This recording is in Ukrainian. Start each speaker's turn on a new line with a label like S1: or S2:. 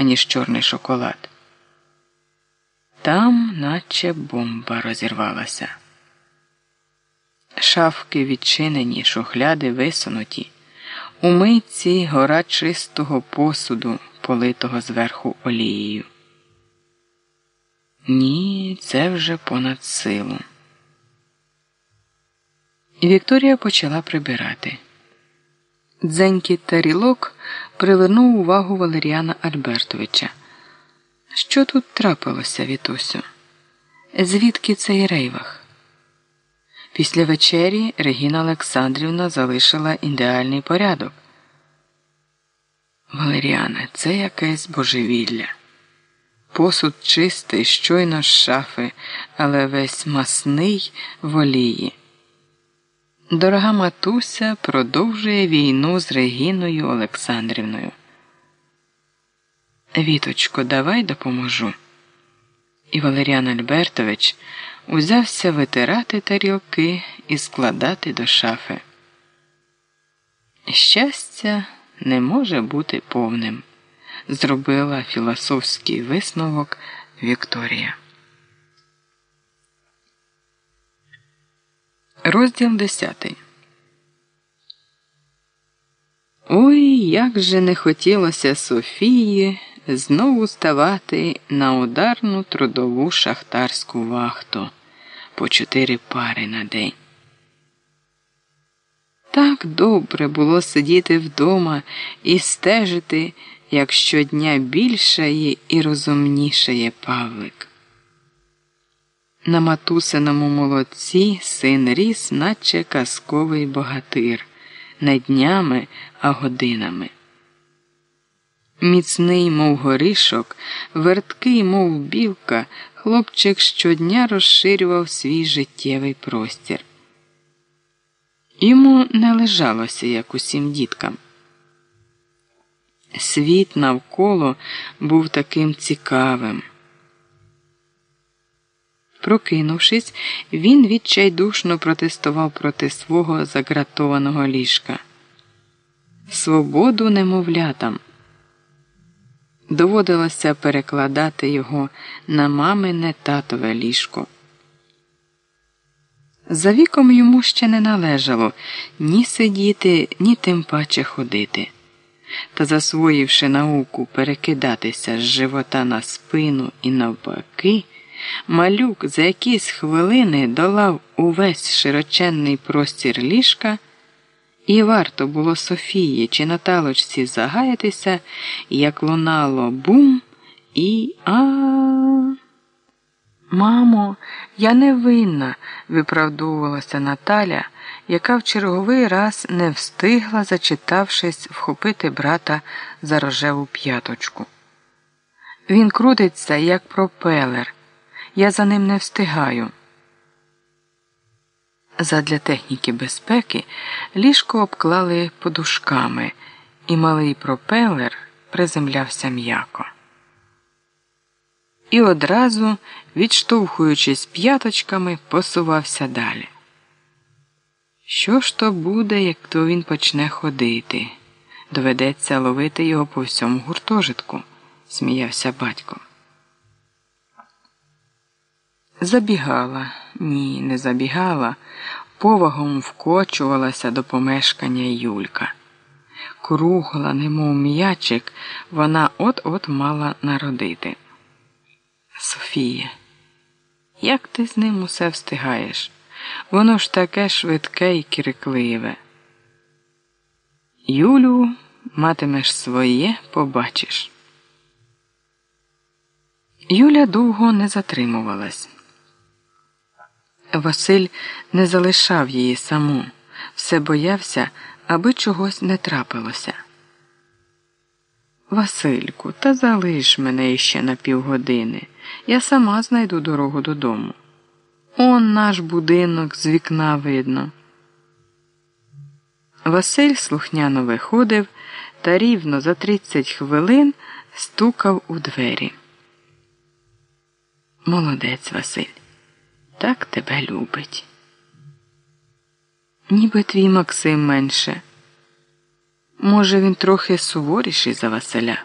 S1: аніж чорний шоколад. Там, наче бомба розірвалася. Шафки відчинені, шухляди висунуті, у митці гора чистого посуду, политого зверху олією. Ні, це вже понад силу. Вікторія почала прибирати. Дзенький тарілок привернув увагу Валеріана Альбертовича. Що тут трапилося, Вітусю? Звідки цей рейвах? Після вечері Регіна Олександрівна залишила ідеальний порядок. Валеріане, це якесь божевілля. Посуд чистий, щойно з шафи, але весь масний в олії. Дорога матуся продовжує війну з Регіною Олександрівною. Віточко, давай допоможу. І Валеріан Альбертович узявся витирати тарілки і складати до шафи. Щастя не може бути повним, зробила філософський висновок Вікторія. Розділ десятий. Ой, як же не хотілося Софії знову ставати на ударну трудову шахтарську вахту по чотири пари на день. Так добре було сидіти вдома і стежити, як щодня більшає і розумнішає Павлик. На матусиному молодці син ріс, наче казковий богатир, не днями, а годинами. Міцний, мов горішок, верткий, мов білка, хлопчик щодня розширював свій життєвий простір. Йому не лежалося, як усім діткам. Світ навколо був таким цікавим. Прокинувшись, він відчайдушно протестував проти свого загратованого ліжка. Свободу немовлятам. Доводилося перекладати його на мамине татове ліжко. За віком йому ще не належало ні сидіти, ні тим паче ходити. Та, засвоївши науку перекидатися з живота на спину і навпаки. Малюк за якісь хвилини долав увесь широченний простір ліжка, і варто було Софії чи Наталочці загаятися, як лунало бум і а. Мамо, я не винна, виправдовувалася Наталя, яка в черговий раз не встигла, зачитавшись, вхопити брата за рожеву п'яточку. Він крутиться, як пропелер. Я за ним не встигаю. Задля техніки безпеки ліжко обклали подушками, і малий пропелер приземлявся м'яко. І одразу, відштовхуючись п'яточками, посувався далі. Що ж то буде, як то він почне ходити? Доведеться ловити його по всьому гуртожитку, сміявся батько. Забігала, ні, не забігала, повагом вкочувалася до помешкання Юлька. Кругла, немов м'ячик, вона от-от мала народити. Софія, як ти з ним усе встигаєш? Воно ж таке швидке і кірикливе. Юлю, матимеш своє, побачиш. Юля довго не затримувалась. Василь не залишав її саму, все боявся, аби чогось не трапилося. Васильку, та залиш мене іще на півгодини. Я сама знайду дорогу додому. Он наш будинок з вікна видно. Василь слухняно виходив та рівно за тридцять хвилин стукав у двері. Молодець Василь так тебе любить. Ніби твій Максим менше. Може, він трохи суворіший за Василя.